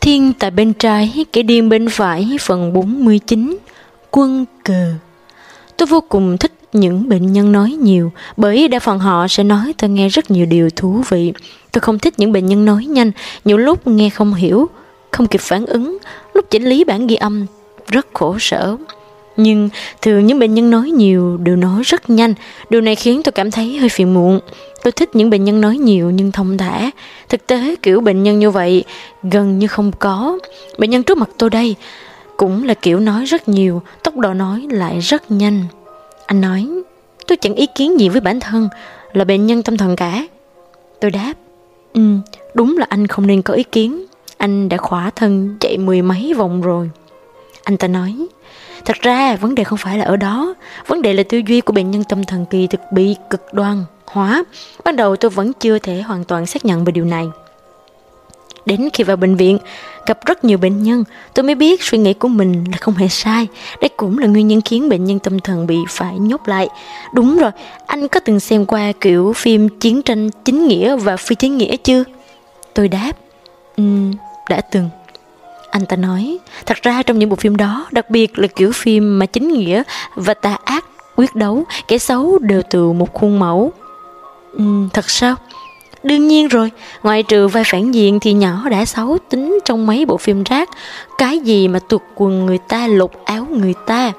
Thiên tại bên trái, kẻ điên bên phải, phần 49, quân cờ. Tôi vô cùng thích những bệnh nhân nói nhiều, bởi đa phần họ sẽ nói tôi nghe rất nhiều điều thú vị. Tôi không thích những bệnh nhân nói nhanh, nhiều lúc nghe không hiểu, không kịp phản ứng, lúc chỉnh lý bản ghi âm rất khổ sở. Nhưng thường những bệnh nhân nói nhiều đều nói rất nhanh, điều này khiến tôi cảm thấy hơi phiền muộn. Tôi thích những bệnh nhân nói nhiều nhưng thông thả. Thực tế kiểu bệnh nhân như vậy gần như không có. Bệnh nhân trước mặt tôi đây cũng là kiểu nói rất nhiều, tốc độ nói lại rất nhanh. Anh nói, tôi chẳng ý kiến gì với bản thân, là bệnh nhân tâm thần cả. Tôi đáp, ừ, đúng là anh không nên có ý kiến. Anh đã khỏa thân chạy mười mấy vòng rồi. Anh ta nói, thật ra vấn đề không phải là ở đó, vấn đề là tư duy của bệnh nhân tâm thần kỳ thực bị cực đoan hóa. Ban đầu tôi vẫn chưa thể hoàn toàn xác nhận về điều này. Đến khi vào bệnh viện, gặp rất nhiều bệnh nhân, tôi mới biết suy nghĩ của mình là không hề sai. Đây cũng là nguyên nhân khiến bệnh nhân tâm thần bị phải nhốt lại. Đúng rồi, anh có từng xem qua kiểu phim chiến tranh chính nghĩa và phi chính nghĩa chưa? Tôi đáp, um, đã từng. Anh ta nói, thật ra trong những bộ phim đó, đặc biệt là kiểu phim mà chính nghĩa và tà ác quyết đấu, kẻ xấu đều từ một khuôn mẫu. Ừ, thật sao? Đương nhiên rồi, ngoại trừ vai phản diện thì nhỏ đã xấu tính trong mấy bộ phim rác. Cái gì mà tuột quần người ta lột áo người ta.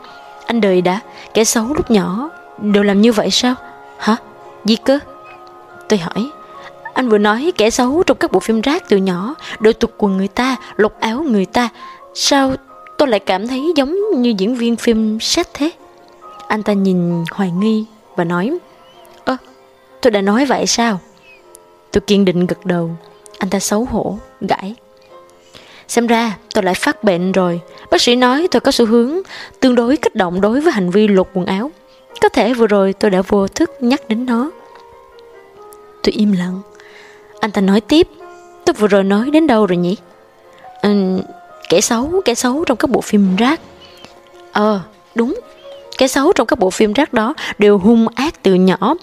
Anh đời đã, kẻ xấu lúc nhỏ đều làm như vậy sao? Hả? Gì cơ? Tôi hỏi. Anh vừa nói kẻ xấu trong các bộ phim rác từ nhỏ đều tuột quần người ta, lột áo người ta. Sao tôi lại cảm thấy giống như diễn viên phim sách thế? Anh ta nhìn hoài nghi và nói tôi đã nói vậy sao? Tôi kiên định gật đầu. Anh ta xấu hổ, gãi. Xem ra tôi lại phát bệnh rồi. Bác sĩ nói tôi có xu hướng Tương đối kích động đối với hành vi lột quần áo. Có thể vừa rồi tôi đã vô thức nhắc đến nó. Tôi im lặng. Anh ta nói tiếp. Tôi vừa rồi nói đến đâu rồi nhỉ? Ừ, Kẻ xấu, kẻ xấu trong các bộ phim rác. Ờ, đúng Kẻ xấu trong các bộ phim rác đó đều hung ác từ nhỏ.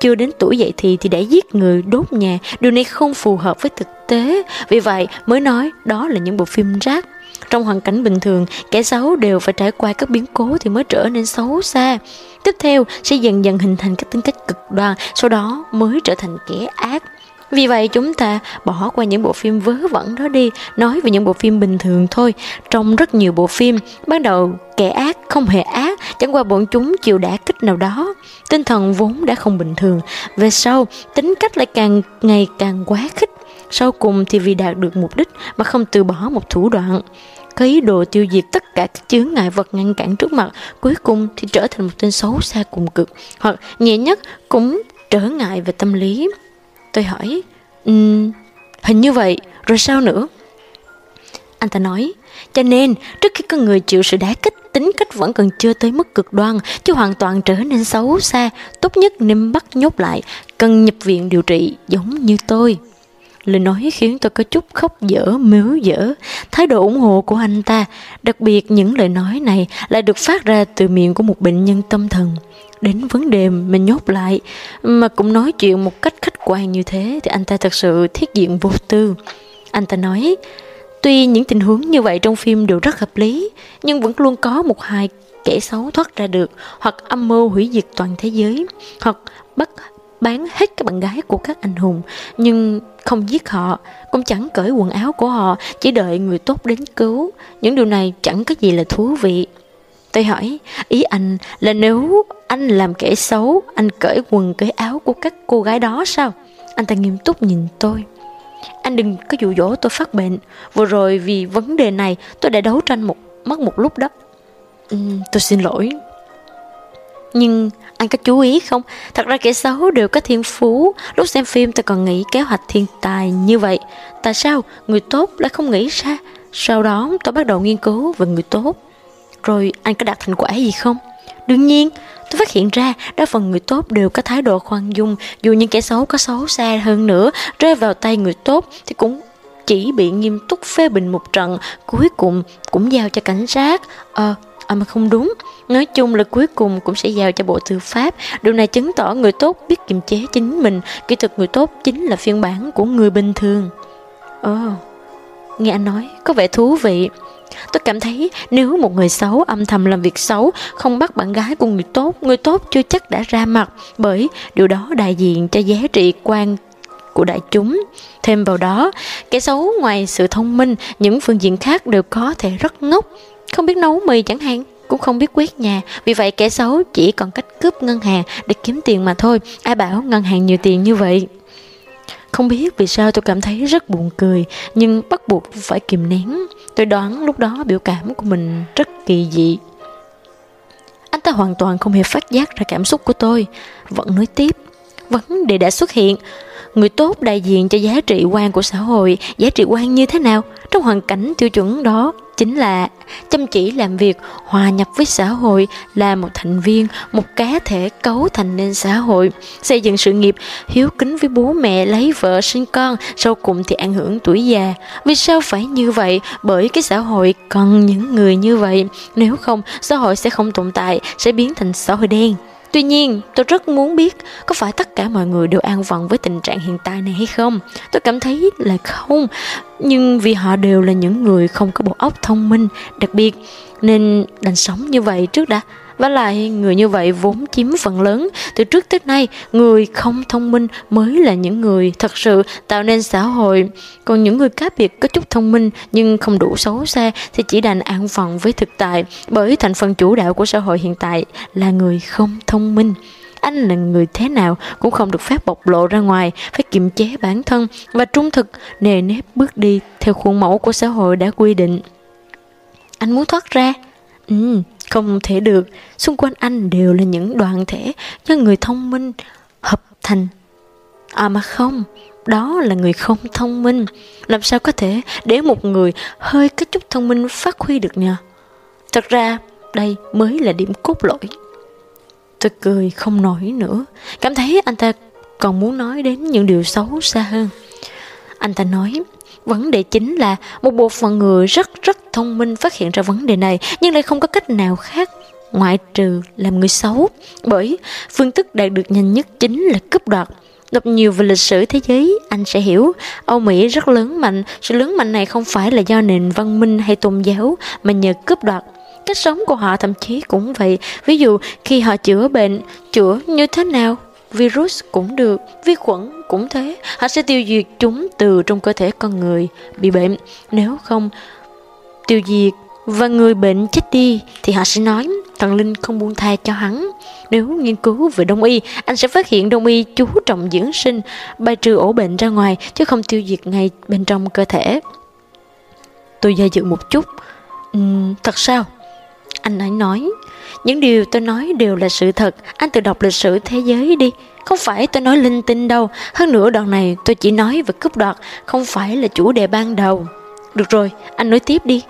Chưa đến tuổi dậy thì thì đã giết người, đốt nhà. Điều này không phù hợp với thực tế. Vì vậy mới nói đó là những bộ phim rác. Trong hoàn cảnh bình thường, kẻ xấu đều phải trải qua các biến cố thì mới trở nên xấu xa. Tiếp theo sẽ dần dần hình thành các tính cách cực đoan, sau đó mới trở thành kẻ ác. Vì vậy chúng ta bỏ qua những bộ phim vớ vẩn đó đi, nói về những bộ phim bình thường thôi. Trong rất nhiều bộ phim, ban đầu kẻ ác không hề ác, chẳng qua bọn chúng chịu đả kích nào đó. Tinh thần vốn đã không bình thường, về sau tính cách lại càng ngày càng quá khích. Sau cùng thì vì đạt được mục đích mà không từ bỏ một thủ đoạn có ý đồ tiêu diệt tất cả các chướng ngại vật ngăn cản trước mặt, cuối cùng thì trở thành một tên xấu xa cùng cực, hoặc nhẹ nhất cũng trở ngại về tâm lý. Tôi hỏi, um, hình như vậy, rồi sao nữa? Anh ta nói, cho nên trước khi con người chịu sự đá kích, tính cách vẫn còn chưa tới mức cực đoan, chứ hoàn toàn trở nên xấu xa, tốt nhất nên bắt nhốt lại, cần nhập viện điều trị giống như tôi. Lời nói khiến tôi có chút khóc dở, mếu dở. Thái độ ủng hộ của anh ta, đặc biệt những lời nói này lại được phát ra từ miệng của một bệnh nhân tâm thần đến vấn đề mình nhốt lại mà cũng nói chuyện một cách khách quan như thế thì anh ta thật sự thiết diện vô tư. Anh ta nói, tuy những tình huống như vậy trong phim đều rất hợp lý, nhưng vẫn luôn có một hai kẻ xấu thoát ra được, hoặc âm mưu hủy diệt toàn thế giới, hoặc bắt bán hết các bạn gái của các anh hùng, nhưng không giết họ, cũng chẳng cởi quần áo của họ, chỉ đợi người tốt đến cứu. Những điều này chẳng có gì là thú vị. Tôi hỏi, ý anh là nếu anh làm kẻ xấu, anh cởi quần cởi áo của các cô gái đó sao? Anh ta nghiêm túc nhìn tôi. Anh đừng có dụ dỗ tôi phát bệnh. Vừa rồi vì vấn đề này tôi đã đấu tranh một mất một lúc đó. Uhm, tôi xin lỗi. Nhưng anh có chú ý không? Thật ra kẻ xấu đều có thiên phú. Lúc xem phim tôi còn nghĩ kế hoạch thiên tài như vậy. Tại sao người tốt lại không nghĩ ra? Sau đó tôi bắt đầu nghiên cứu về người tốt. Rồi anh có đạt thành quả gì không? Đương nhiên, tôi phát hiện ra đa phần người tốt đều có thái độ khoan dung, dù những kẻ xấu có xấu xa hơn nữa, rơi vào tay người tốt thì cũng chỉ bị nghiêm túc phê bình một trận, cuối cùng cũng giao cho cảnh sát. Ờ, à, mà không đúng. Nói chung là cuối cùng cũng sẽ giao cho Bộ Tư pháp. Điều này chứng tỏ người tốt biết kiềm chế chính mình. Kỹ thuật người tốt chính là phiên bản của người bình thường. Ồ, nghe anh nói có vẻ thú vị. Tôi cảm thấy nếu một người xấu âm thầm làm việc xấu, không bắt bạn gái của người tốt, người tốt chưa chắc đã ra mặt, bởi điều đó đại diện cho giá trị quan của đại chúng. Thêm vào đó, kẻ xấu ngoài sự thông minh, những phương diện khác đều có thể rất ngốc, không biết nấu mì chẳng hạn cũng không biết quét nhà vì vậy kẻ xấu chỉ còn cách cướp ngân hàng để kiếm tiền mà thôi ai bảo ngân hàng nhiều tiền như vậy không biết vì sao tôi cảm thấy rất buồn cười, nhưng bắt buộc phải kìm nén. Tôi đoán lúc đó biểu cảm của mình rất kỳ dị. Anh ta hoàn toàn không hề phát giác ra cảm xúc của tôi, vẫn nói tiếp. Vấn đề đã xuất hiện. Người tốt đại diện cho giá trị quan của xã hội, giá trị quan như thế nào? Trong hoàn cảnh tiêu chuẩn đó chính là chăm chỉ làm việc, hòa nhập với xã hội, là một thành viên, một cá thể cấu thành nên xã hội. Xây dựng sự nghiệp hiếu kính với bố mẹ, lấy vợ, sinh con, sau cùng thì ảnh hưởng tuổi già. Vì sao phải như vậy? Bởi cái xã hội cần những người như vậy. Nếu không, xã hội sẽ không tồn tại, sẽ biến thành xã hội đen. Tuy nhiên, tôi rất muốn biết có phải tất cả mọi người đều an phận với tình trạng hiện tại này hay không? Tôi cảm thấy là không, nhưng vì họ đều là những người không có bộ óc thông minh, đặc biệt nên đành sống như vậy trước đã. Và lại người như vậy vốn chiếm phần lớn Từ trước tới nay Người không thông minh mới là những người Thật sự tạo nên xã hội Còn những người cá biệt có chút thông minh Nhưng không đủ xấu xa Thì chỉ đành an phận với thực tại Bởi thành phần chủ đạo của xã hội hiện tại Là người không thông minh anh là người thế nào cũng không được phép bộc lộ ra ngoài, phải kiềm chế bản thân và trung thực, nề nếp bước đi theo khuôn mẫu của xã hội đã quy định. Anh muốn thoát ra? Ừ, không thể được, xung quanh anh đều là những đoàn thể do người thông minh hợp thành. À mà không, đó là người không thông minh. Làm sao có thể để một người hơi có chút thông minh phát huy được nhờ? Thật ra, đây mới là điểm cốt lõi. Tôi cười không nổi nữa, cảm thấy anh ta còn muốn nói đến những điều xấu xa hơn. Anh ta nói, Vấn đề chính là một bộ phận người rất rất thông minh phát hiện ra vấn đề này nhưng lại không có cách nào khác ngoại trừ làm người xấu. Bởi phương thức đạt được nhanh nhất chính là cướp đoạt. Đọc nhiều về lịch sử thế giới, anh sẽ hiểu Âu Mỹ rất lớn mạnh. Sự lớn mạnh này không phải là do nền văn minh hay tôn giáo mà nhờ cướp đoạt. Cách sống của họ thậm chí cũng vậy. Ví dụ khi họ chữa bệnh, chữa như thế nào? virus cũng được, vi khuẩn cũng thế, hắn sẽ tiêu diệt chúng từ trong cơ thể con người bị bệnh. Nếu không tiêu diệt và người bệnh chết đi thì họ sẽ nói thần linh không buông tha cho hắn. Nếu nghiên cứu về đông y, anh sẽ phát hiện đông y chú trọng dưỡng sinh, bài trừ ổ bệnh ra ngoài chứ không tiêu diệt ngay bên trong cơ thể. Tôi do dự một chút. Uhm, thật sao? Anh ấy nói, những điều tôi nói đều là sự thật, anh tự đọc lịch sử thế giới đi. Không phải tôi nói linh tinh đâu, hơn nữa đoạn này tôi chỉ nói về cướp đoạt, không phải là chủ đề ban đầu. Được rồi, anh nói tiếp đi.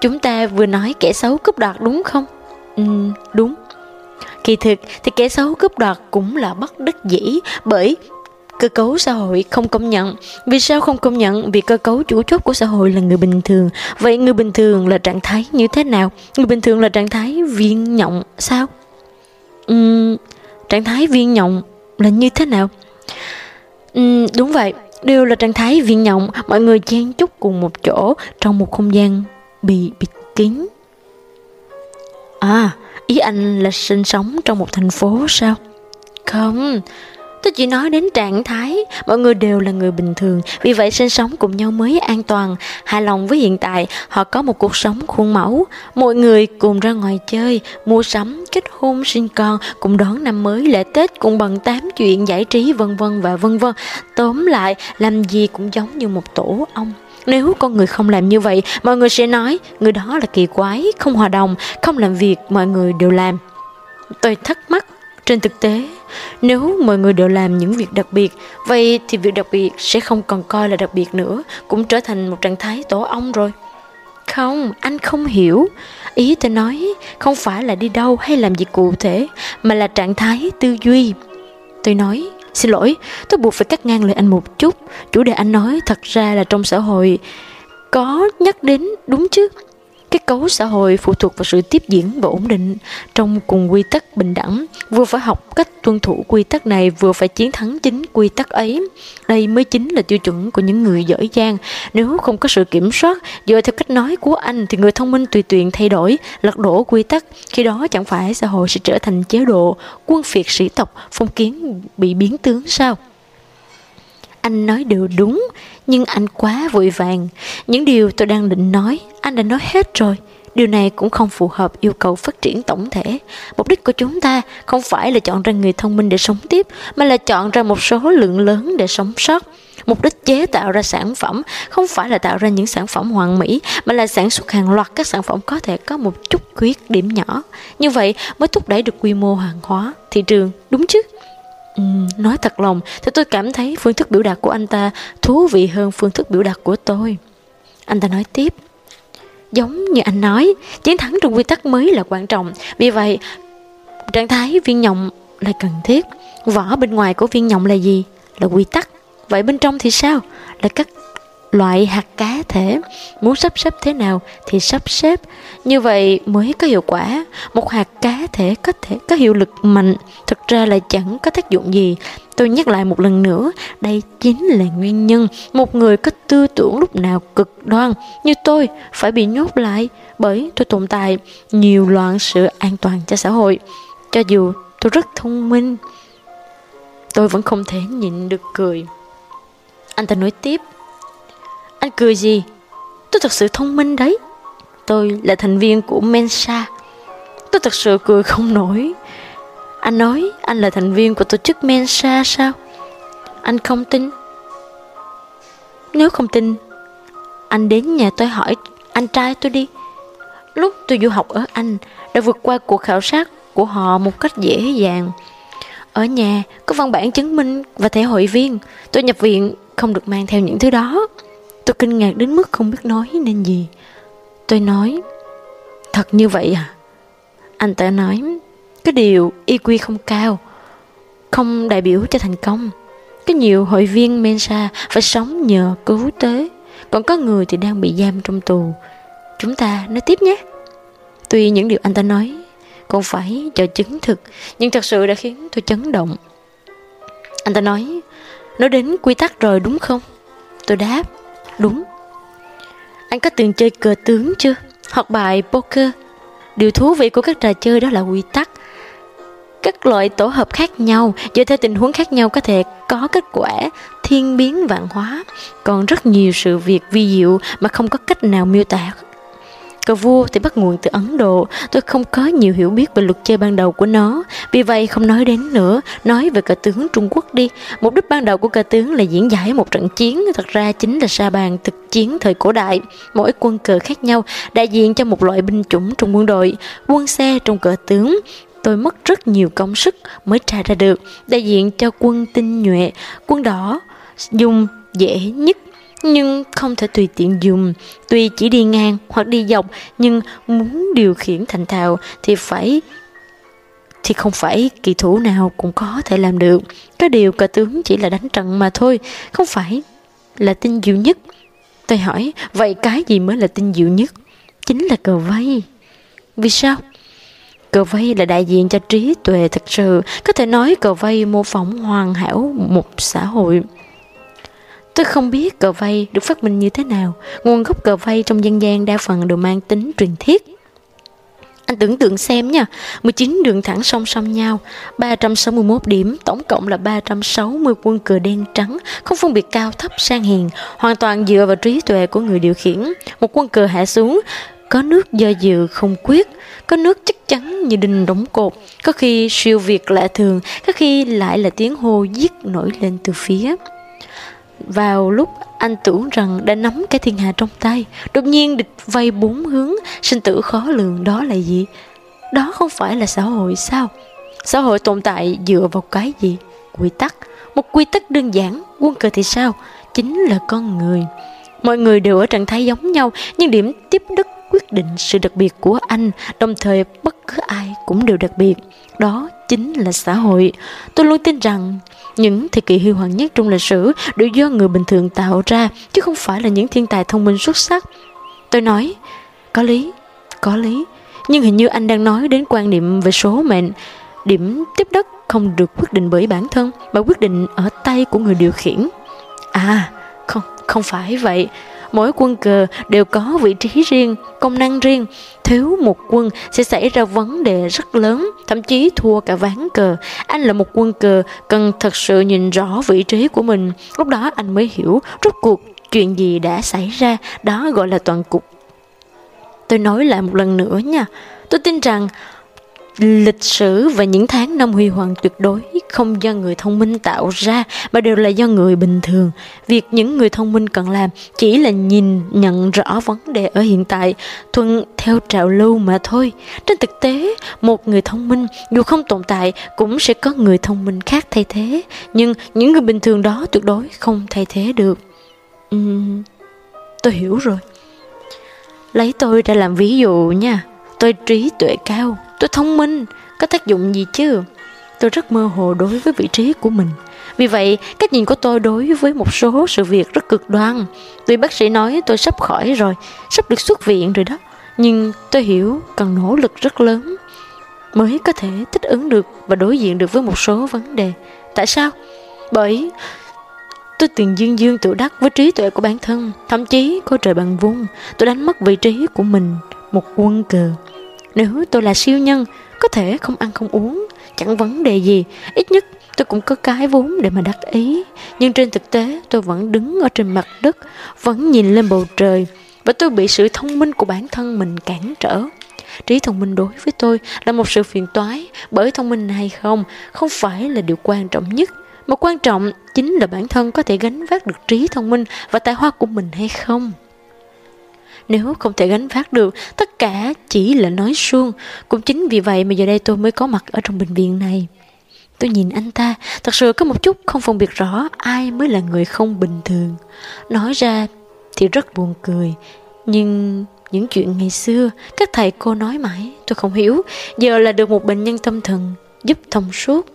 Chúng ta vừa nói kẻ xấu cướp đoạt đúng không? Ừ, đúng. Kỳ thực thì kẻ xấu cướp đoạt cũng là bất đắc dĩ bởi cơ cấu xã hội không công nhận. Vì sao không công nhận? Vì cơ cấu chủ chốt của xã hội là người bình thường. Vậy người bình thường là trạng thái như thế nào? Người bình thường là trạng thái viên nhộng sao? Uhm, trạng thái viên nhộng là như thế nào? Uhm, đúng vậy, đều là trạng thái viên nhộng, mọi người chen chúc cùng một chỗ trong một không gian bị bịt kín. À, ý anh là sinh sống trong một thành phố sao? Không, Tôi chỉ nói đến trạng thái, mọi người đều là người bình thường, vì vậy sinh sống cùng nhau mới an toàn, hài lòng với hiện tại, họ có một cuộc sống khuôn mẫu. Mọi người cùng ra ngoài chơi, mua sắm, kết hôn, sinh con, cùng đón năm mới, lễ Tết, cùng bằng tám chuyện giải trí vân vân và vân vân. Tóm lại, làm gì cũng giống như một tổ ong. Nếu con người không làm như vậy, mọi người sẽ nói người đó là kỳ quái, không hòa đồng, không làm việc mọi người đều làm. Tôi thắc mắc trên thực tế, nếu mọi người đều làm những việc đặc biệt, vậy thì việc đặc biệt sẽ không còn coi là đặc biệt nữa, cũng trở thành một trạng thái tổ ong rồi. Không, anh không hiểu. Ý tôi nói không phải là đi đâu hay làm gì cụ thể, mà là trạng thái tư duy. Tôi nói, xin lỗi, tôi buộc phải cắt ngang lời anh một chút. Chủ đề anh nói thật ra là trong xã hội có nhắc đến đúng chứ. Kết cấu xã hội phụ thuộc vào sự tiếp diễn và ổn định trong cùng quy tắc bình đẳng. Vừa phải học cách tuân thủ quy tắc này, vừa phải chiến thắng chính quy tắc ấy. Đây mới chính là tiêu chuẩn của những người giỏi giang. Nếu không có sự kiểm soát, dựa theo cách nói của anh thì người thông minh tùy tiện thay đổi, lật đổ quy tắc. Khi đó chẳng phải xã hội sẽ trở thành chế độ quân phiệt sĩ tộc, phong kiến bị biến tướng sao? Anh nói đều đúng, nhưng anh quá vội vàng. Những điều tôi đang định nói, anh đã nói hết rồi. Điều này cũng không phù hợp yêu cầu phát triển tổng thể. Mục đích của chúng ta không phải là chọn ra người thông minh để sống tiếp, mà là chọn ra một số lượng lớn để sống sót. Mục đích chế tạo ra sản phẩm không phải là tạo ra những sản phẩm hoàn mỹ, mà là sản xuất hàng loạt các sản phẩm có thể có một chút khuyết điểm nhỏ. Như vậy mới thúc đẩy được quy mô hàng hóa, thị trường, đúng chứ? Uhm, nói thật lòng thì tôi cảm thấy phương thức biểu đạt của anh ta thú vị hơn phương thức biểu đạt của tôi. Anh ta nói tiếp. Giống như anh nói, chiến thắng trong quy tắc mới là quan trọng. Vì vậy, trạng thái viên nhộng là cần thiết. Vỏ bên ngoài của viên nhộng là gì? Là quy tắc. Vậy bên trong thì sao? Là các loại hạt cá thể. Muốn sắp xếp thế nào thì sắp xếp. Như vậy mới có hiệu quả. Một hạt cá thể có thể có hiệu lực mạnh. Thực ra là chẳng có tác dụng gì. Tôi nhắc lại một lần nữa, đây chính là nguyên nhân. Một người có tư tưởng lúc nào cực đoan như tôi phải bị nhốt lại bởi tôi tồn tại nhiều loạn sự an toàn cho xã hội. Cho dù tôi rất thông minh, tôi vẫn không thể nhịn được cười. Anh ta nói tiếp anh cười gì? Tôi thật sự thông minh đấy. Tôi là thành viên của Mensa. Tôi thật sự cười không nổi. Anh nói anh là thành viên của tổ chức Mensa sao? Anh không tin. Nếu không tin, anh đến nhà tôi hỏi anh trai tôi đi. Lúc tôi du học ở Anh đã vượt qua cuộc khảo sát của họ một cách dễ dàng. Ở nhà có văn bản chứng minh và thẻ hội viên. Tôi nhập viện không được mang theo những thứ đó. Tôi kinh ngạc đến mức không biết nói nên gì. Tôi nói, thật như vậy à? Anh ta nói, cái điều EQ không cao, không đại biểu cho thành công. Có nhiều hội viên Mensa phải sống nhờ cứu tế, còn có người thì đang bị giam trong tù. Chúng ta nói tiếp nhé. Tuy những điều anh ta nói còn phải cho chứng thực, nhưng thật sự đã khiến tôi chấn động. Anh ta nói, nói đến quy tắc rồi đúng không? Tôi đáp, Đúng. Anh có từng chơi cờ tướng chưa? Hoặc bài poker? Điều thú vị của các trò chơi đó là quy tắc. Các loại tổ hợp khác nhau, dựa theo tình huống khác nhau có thể có kết quả thiên biến vạn hóa. Còn rất nhiều sự việc vi diệu mà không có cách nào miêu tả. Cờ vua thì bắt nguồn từ Ấn Độ, tôi không có nhiều hiểu biết về luật chơi ban đầu của nó, vì vậy không nói đến nữa, nói về cờ tướng Trung Quốc đi. Mục đích ban đầu của cờ tướng là diễn giải một trận chiến, thật ra chính là sa bàn thực chiến thời cổ đại. Mỗi quân cờ khác nhau, đại diện cho một loại binh chủng trong quân đội, quân xe trong cờ tướng, tôi mất rất nhiều công sức mới tra ra được. Đại diện cho quân tinh nhuệ quân đỏ dùng dễ nhất nhưng không thể tùy tiện dùng. Tuy chỉ đi ngang hoặc đi dọc, nhưng muốn điều khiển thành thạo thì phải thì không phải kỳ thủ nào cũng có thể làm được. Có điều cờ tướng chỉ là đánh trận mà thôi, không phải là tinh diệu nhất. Tôi hỏi, vậy cái gì mới là tinh diệu nhất? Chính là cờ vây. Vì sao? Cờ vây là đại diện cho trí tuệ thực sự, có thể nói cờ vây mô phỏng hoàn hảo một xã hội. Tôi không biết cờ vây được phát minh như thế nào, nguồn gốc cờ vây trong dân gian đa phần đều mang tính truyền thiết. Anh tưởng tượng xem nha, 19 đường thẳng song song nhau, 361 điểm, tổng cộng là 360 quân cờ đen trắng, không phân biệt cao thấp sang hiền, hoàn toàn dựa vào trí tuệ của người điều khiển. Một quân cờ hạ xuống, có nước do dự không quyết, có nước chắc chắn như đinh đóng cột, có khi siêu việt lạ thường, có khi lại là tiếng hô giết nổi lên từ phía. Vào lúc anh tưởng rằng đã nắm cái thiên hạ trong tay, Đột nhiên địch vây bốn hướng, Sinh tử khó lường đó là gì? Đó không phải là xã hội sao? Xã hội tồn tại dựa vào cái gì? Quy tắc. Một quy tắc đơn giản, Quân cờ thì sao? Chính là con người. Mọi người đều ở trạng thái giống nhau, Nhưng điểm tiếp đất quyết định sự đặc biệt của anh Đồng thời bất cứ ai cũng đều đặc biệt Đó chính là xã hội Tôi luôn tin rằng những thời kỳ huy hoàng nhất trong lịch sử đều do người bình thường tạo ra, chứ không phải là những thiên tài thông minh xuất sắc. Tôi nói, có lý, có lý. Nhưng hình như anh đang nói đến quan niệm về số mệnh. Điểm tiếp đất không được quyết định bởi bản thân, mà quyết định ở tay của người điều khiển. À, không, không phải vậy. Mỗi quân cờ đều có vị trí riêng, công năng riêng. Thiếu một quân sẽ xảy ra vấn đề rất lớn, thậm chí thua cả ván cờ. Anh là một quân cờ, cần thật sự nhìn rõ vị trí của mình. Lúc đó anh mới hiểu rốt cuộc chuyện gì đã xảy ra, đó gọi là toàn cục. Tôi nói lại một lần nữa nha, tôi tin rằng lịch sử và những tháng năm huy hoàng tuyệt đối không do người thông minh tạo ra mà đều là do người bình thường. Việc những người thông minh cần làm chỉ là nhìn nhận rõ vấn đề ở hiện tại thuận theo trào lưu mà thôi. Trên thực tế một người thông minh dù không tồn tại cũng sẽ có người thông minh khác thay thế nhưng những người bình thường đó tuyệt đối không thay thế được. Uhm, tôi hiểu rồi. Lấy tôi ra làm ví dụ nha. Tôi trí tuệ cao Tôi thông minh, có tác dụng gì chứ? Tôi rất mơ hồ đối với vị trí của mình. Vì vậy, cách nhìn của tôi đối với một số sự việc rất cực đoan. Tuy bác sĩ nói tôi sắp khỏi rồi, sắp được xuất viện rồi đó. Nhưng tôi hiểu cần nỗ lực rất lớn mới có thể thích ứng được và đối diện được với một số vấn đề. Tại sao? Bởi tôi tiền dương dương tự đắc với trí tuệ của bản thân, thậm chí có trời bằng vung, tôi đánh mất vị trí của mình, một quân cờ nếu tôi là siêu nhân, có thể không ăn không uống, chẳng vấn đề gì. Ít nhất tôi cũng có cái vốn để mà đắc ý. Nhưng trên thực tế tôi vẫn đứng ở trên mặt đất, vẫn nhìn lên bầu trời. Và tôi bị sự thông minh của bản thân mình cản trở. Trí thông minh đối với tôi là một sự phiền toái bởi thông minh hay không không phải là điều quan trọng nhất. Mà quan trọng chính là bản thân có thể gánh vác được trí thông minh và tài hoa của mình hay không. Nếu không thể gánh vác được, tất cả chỉ là nói suông. Cũng chính vì vậy mà giờ đây tôi mới có mặt ở trong bệnh viện này. Tôi nhìn anh ta, thật sự có một chút không phân biệt rõ ai mới là người không bình thường. Nói ra thì rất buồn cười, nhưng những chuyện ngày xưa các thầy cô nói mãi tôi không hiểu, giờ là được một bệnh nhân tâm thần giúp thông suốt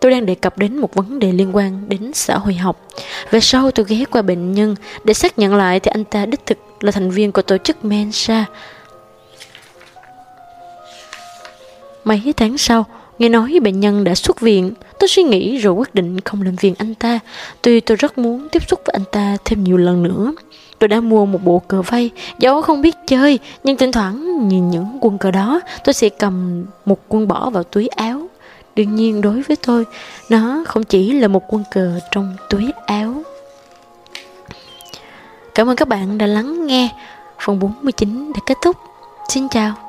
tôi đang đề cập đến một vấn đề liên quan đến xã hội học. Về sau tôi ghé qua bệnh nhân để xác nhận lại thì anh ta đích thực là thành viên của tổ chức Mensa. Mấy tháng sau, nghe nói bệnh nhân đã xuất viện, tôi suy nghĩ rồi quyết định không làm phiền anh ta. Tuy tôi rất muốn tiếp xúc với anh ta thêm nhiều lần nữa. Tôi đã mua một bộ cờ vây, dẫu không biết chơi, nhưng thỉnh thoảng nhìn những quân cờ đó, tôi sẽ cầm một quân bỏ vào túi áo Đương nhiên đối với tôi, nó không chỉ là một quân cờ trong túi áo. Cảm ơn các bạn đã lắng nghe. Phần 49 đã kết thúc. Xin chào.